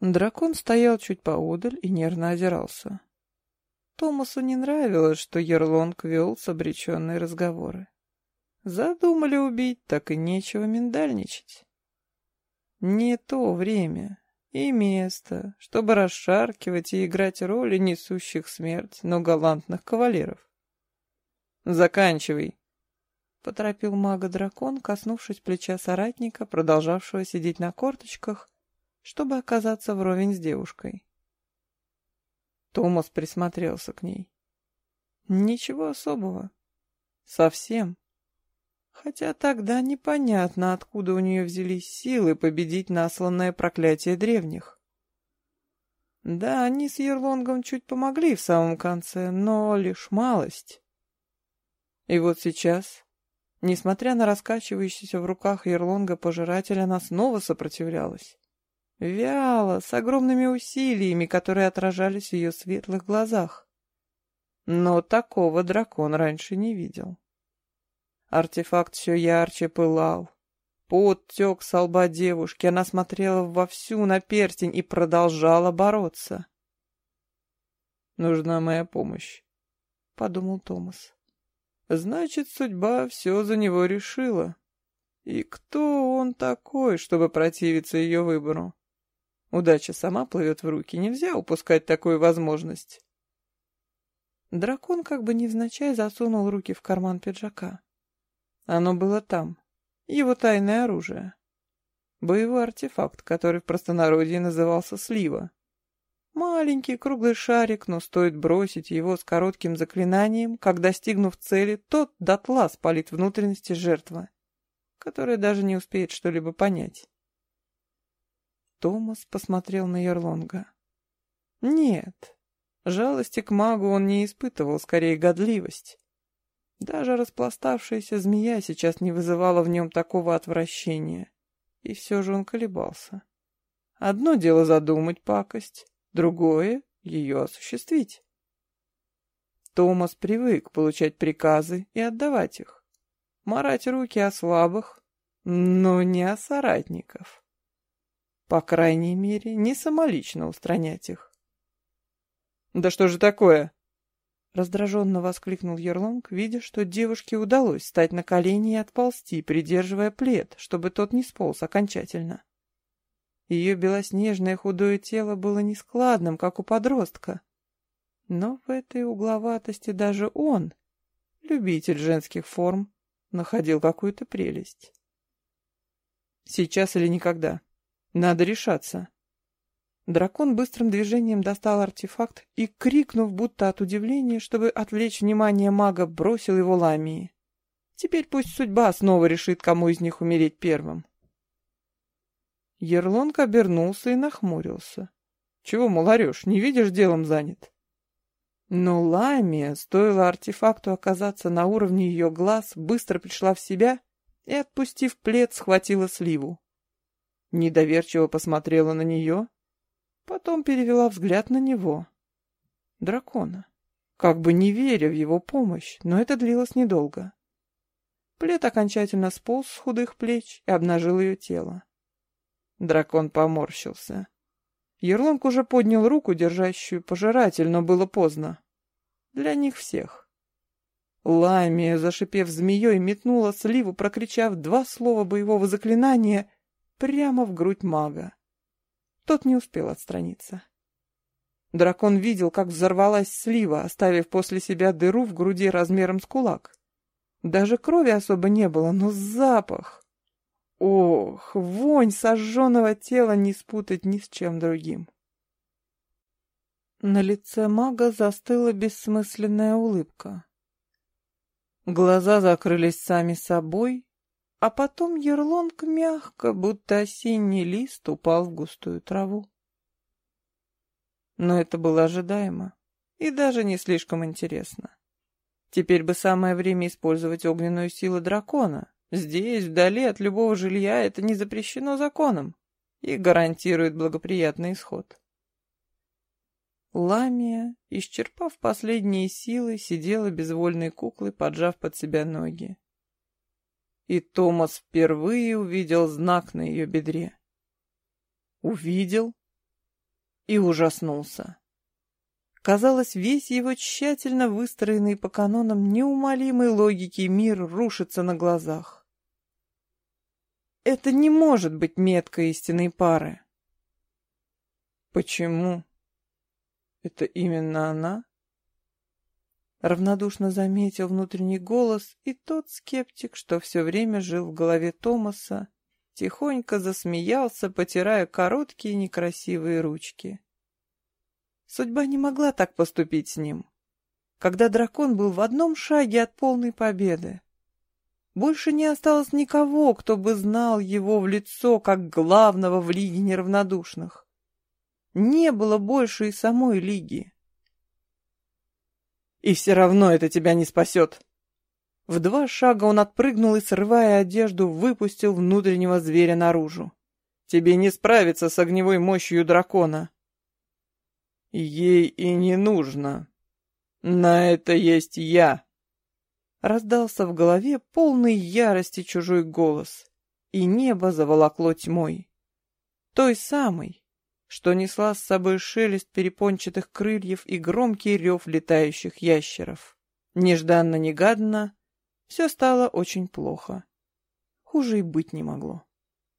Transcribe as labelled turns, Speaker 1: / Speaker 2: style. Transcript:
Speaker 1: Дракон стоял чуть поодаль и нервно озирался. Томасу не нравилось, что Ерлонг вел с обреченные разговоры. Задумали убить, так и нечего миндальничать. Не то время и место, чтобы расшаркивать и играть роли несущих смерть, но галантных кавалеров. «Заканчивай», — поторопил мага-дракон, коснувшись плеча соратника, продолжавшего сидеть на корточках, чтобы оказаться вровень с девушкой. Томас присмотрелся к ней. Ничего особого. Совсем. Хотя тогда непонятно, откуда у нее взялись силы победить насланное проклятие древних. Да, они с Ерлонгом чуть помогли в самом конце, но лишь малость. И вот сейчас, несмотря на раскачивающийся в руках Ерлонга пожиратель, она снова сопротивлялась. Вяло, с огромными усилиями, которые отражались в ее светлых глазах. Но такого дракон раньше не видел. Артефакт все ярче пылал. Пот тек со лба девушки, она смотрела вовсю на перстень и продолжала бороться. «Нужна моя помощь», — подумал Томас. «Значит, судьба все за него решила. И кто он такой, чтобы противиться ее выбору? Удача сама плывет в руки, нельзя упускать такую возможность». Дракон как бы невзначай засунул руки в карман пиджака. Оно было там. Его тайное оружие. Боевой артефакт, который в простонародье назывался слива. Маленький круглый шарик, но стоит бросить его с коротким заклинанием, как, достигнув цели, тот дотла спалит внутренности жертвы, которая даже не успеет что-либо понять. Томас посмотрел на Ерлонга. Нет, жалости к магу он не испытывал, скорее годливость. Даже распластавшаяся змея сейчас не вызывала в нем такого отвращения. И все же он колебался. Одно дело задумать пакость, другое — ее осуществить. Томас привык получать приказы и отдавать их. Марать руки о слабых, но не о соратников. По крайней мере, не самолично устранять их. «Да что же такое?» Раздраженно воскликнул Ерлонг, видя, что девушке удалось встать на колени и отползти, придерживая плед, чтобы тот не сполз окончательно. Ее белоснежное худое тело было нескладным, как у подростка. Но в этой угловатости даже он, любитель женских форм, находил какую-то прелесть. Сейчас или никогда. Надо решаться. Дракон быстрым движением достал артефакт и, крикнув, будто от удивления, чтобы отвлечь внимание мага, бросил его ламии. Теперь пусть судьба снова решит, кому из них умереть первым. Ерлонг обернулся и нахмурился. Чего, мол, орешь, не видишь, делом занят? Но Ламия, стоило артефакту оказаться на уровне ее глаз, быстро пришла в себя и, отпустив плед, схватила сливу. Недоверчиво посмотрела на нее, Потом перевела взгляд на него. Дракона. Как бы не веря в его помощь, но это длилось недолго. Плед окончательно сполз с худых плеч и обнажил ее тело. Дракон поморщился. Ерлонг уже поднял руку, держащую пожиратель, но было поздно. Для них всех. Ламия, зашипев змеей, метнула сливу, прокричав два слова боевого заклинания прямо в грудь мага. Тот не успел отстраниться. Дракон видел, как взорвалась слива, оставив после себя дыру в груди размером с кулак. Даже крови особо не было, но запах... Ох, вонь сожженного тела не спутать ни с чем другим. На лице мага застыла бессмысленная улыбка. Глаза закрылись сами собой, а потом Ерлонг мягко, будто осенний лист, упал в густую траву. Но это было ожидаемо и даже не слишком интересно. Теперь бы самое время использовать огненную силу дракона. Здесь, вдали от любого жилья, это не запрещено законом и гарантирует благоприятный исход. Ламия, исчерпав последние силы, сидела безвольной куклой, поджав под себя ноги и Томас впервые увидел знак на ее бедре. Увидел и ужаснулся. Казалось, весь его тщательно выстроенный по канонам неумолимой логики мир рушится на глазах. Это не может быть метка истинной пары. Почему? Это именно она? Равнодушно заметил внутренний голос, и тот скептик, что все время жил в голове Томаса, тихонько засмеялся, потирая короткие некрасивые ручки. Судьба не могла так поступить с ним, когда дракон был в одном шаге от полной победы. Больше не осталось никого, кто бы знал его в лицо как главного в Лиге Неравнодушных. Не было больше и самой Лиги. И все равно это тебя не спасет. В два шага он отпрыгнул и, срывая одежду, выпустил внутреннего зверя наружу. Тебе не справиться с огневой мощью дракона. Ей и не нужно. На это есть я. Раздался в голове полный ярости чужой голос, и небо заволокло тьмой. Той самой, что несла с собой шелест перепончатых крыльев и громкий рев летающих ящеров. Нежданно-негаданно все стало очень плохо. Хуже и быть не могло.